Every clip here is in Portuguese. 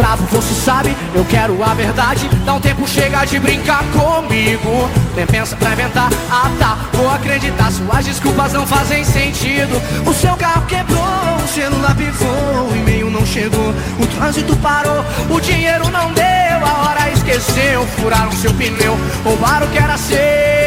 bravo, você sabe, eu quero a verdade. Dá um tempo, chega de brincar comigo. Nem pensa pra inventar, ah tá, vou acreditar. Suas desculpas não fazem sentido. O seu carro quebrou, o celular pifou, o e-mail não chegou, o trânsito parou, o dinheiro não deu, a hora esqueceu. Furaram seu pneu, roubaram o que era seu.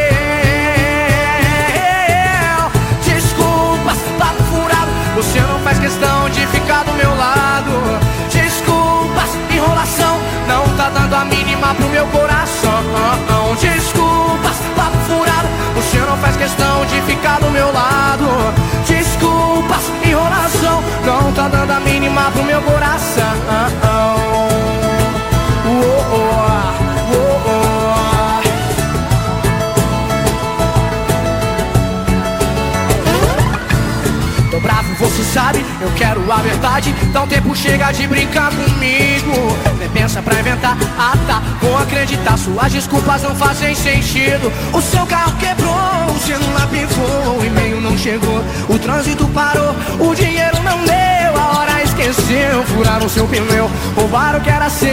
Você sabe, eu quero a verdade. Dá um tempo, chega de brincar comigo. Nem pensa pra inventar, ah tá, vou acreditar. Suas desculpas não fazem sentido. O seu carro quebrou, o celular pifou, o e-mail não chegou, o trânsito parou, o dinheiro não deu, a hora esqueceu. Furaram seu pneu, roubaram o que era seu.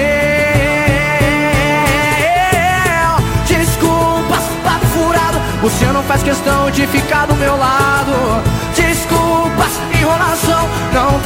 Desculpas, papo furado, você não faz questão de ficar do meu lado. Desculpas, enrolação Não